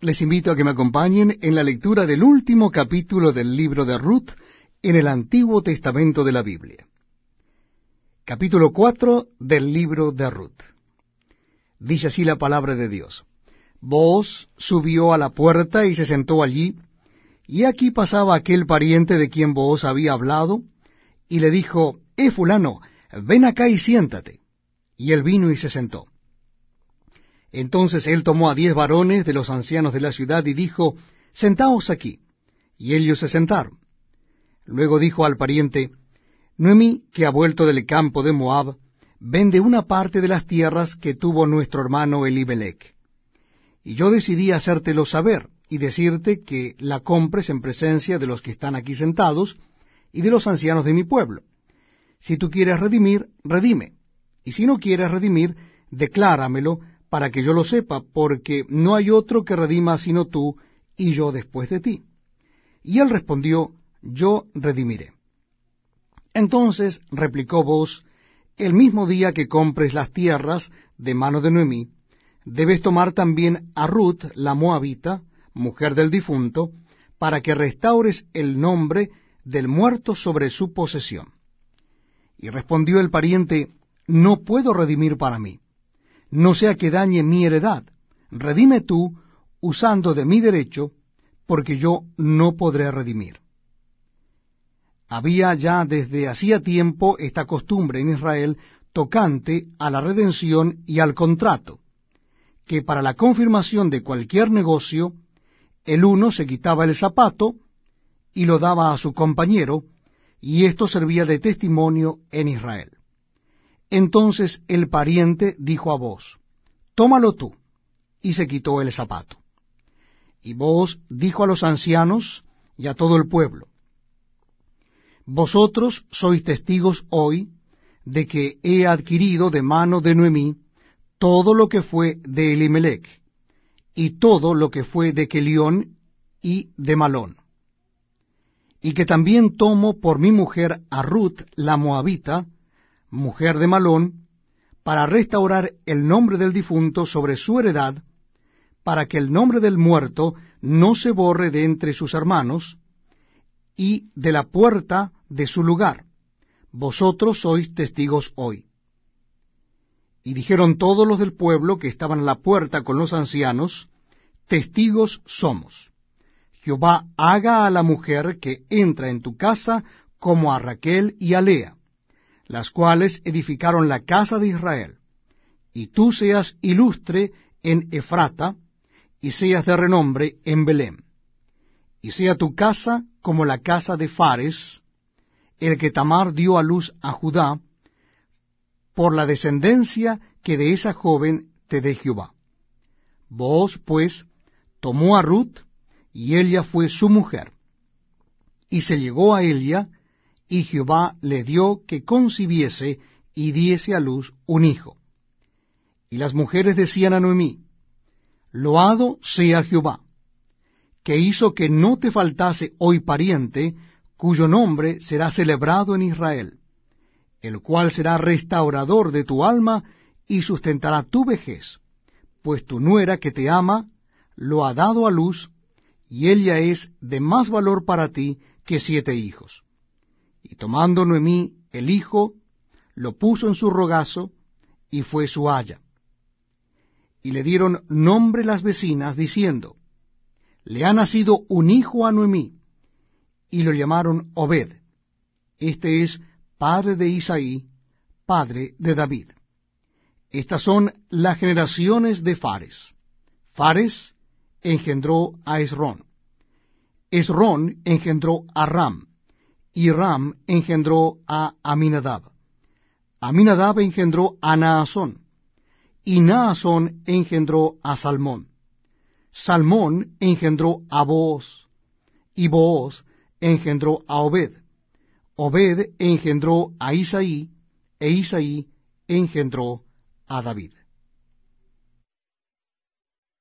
les invito a que me acompañen en la lectura del último capítulo del libro de Ruth en el Antiguo Testamento de la Biblia. Capítulo 4 del libro de Ruth. Dice así la palabra de Dios. Vos subió a la puerta y se sentó allí, y aquí pasaba aquel pariente de quien vos había hablado, y le dijo, Eh, fulano, ven acá y siéntate. Y él vino y se sentó. Entonces él tomó a diez varones de los ancianos de la ciudad y dijo, Sentaos aquí. Y ellos se sentaron. Luego dijo al pariente, Noemí, que ha vuelto del campo de Moab, vende una parte de las tierras que tuvo nuestro hermano Elimelech. Y yo decidí hacértelo saber y decirte que la compres en presencia de los que están aquí sentados y de los ancianos de mi pueblo. Si tú quieres redimir, redime. Y si no quieres redimir, decláramelo para que yo lo sepa, porque no hay otro que redima sino tú y yo después de ti. Y él respondió, yo redimiré. Entonces replicó vos, el mismo día que compres las tierras de mano de Noemí, debes tomar también a Ruth, la moabita, mujer del difunto, para que restaures el nombre del muerto sobre su posesión. Y respondió el pariente, no puedo redimir para mí no sea que dañe mi heredad. Redime tú, usando de mi derecho, porque yo no podré redimir. Había ya desde hacía tiempo esta costumbre en Israel tocante a la redención y al contrato, que para la confirmación de cualquier negocio, el uno se quitaba el zapato y lo daba a su compañero, y esto servía de testimonio en Israel. Entonces el pariente dijo a vos, Tómalo tú, y se quitó el zapato. Y vos dijo a los ancianos y a todo el pueblo, Vosotros sois testigos hoy de que he adquirido de mano de Noemí todo lo que fue de Elimelech, y todo lo que fue de Kelión y de Malón, y que también tomo por mi mujer a Ruth la moabita, mujer de Malón, para restaurar el nombre del difunto sobre su heredad, para que el nombre del muerto no se borre de entre sus hermanos, y de la puerta de su lugar. Vosotros sois testigos hoy. Y dijeron todos los del pueblo que estaban a la puerta con los ancianos, testigos somos. Jehová haga a la mujer que entra en tu casa como a Raquel y a Lea las cuales edificaron la casa de Israel, y tú seas ilustre en Efrata, y seas de renombre en Belén, y sea tu casa como la casa de Fares, el que Tamar dio a luz a Judá, por la descendencia que de esa joven te dé Jehová. Vos, pues, tomó a Ruth, y ella fue su mujer, y se llegó a ella, y Jehová le dio que concibiese y diese a luz un hijo. Y las mujeres decían a Noemí, Loado sea Jehová, que hizo que no te faltase hoy pariente, cuyo nombre será celebrado en Israel, el cual será restaurador de tu alma y sustentará tu vejez, pues tu nuera que te ama lo ha dado a luz, y ella es de más valor para ti que siete hijos. Tomando Noemí el hijo, lo puso en su rogazo, y fue su haya. Y le dieron nombre las vecinas, diciendo, Le ha nacido un hijo a Noemí, y lo llamaron Obed. Este es padre de Isaí, padre de David. Estas son las generaciones de Fares. Fares engendró a Esrón. Esrón engendró a Ram y Ram engendró a Aminadab. Aminadab engendró a Naasón, y Naasón engendró a Salmón. Salmón engendró a Booz, y Booz engendró a Obed. Obed engendró a Isaí, e Isaí engendró a David.